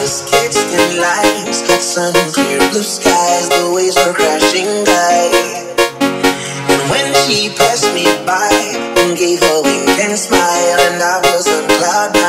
Colors, kids, in lights Sun, clear blue skies The waves were crashing by. And when she passed me by And gave a wink and smile And I was on cloud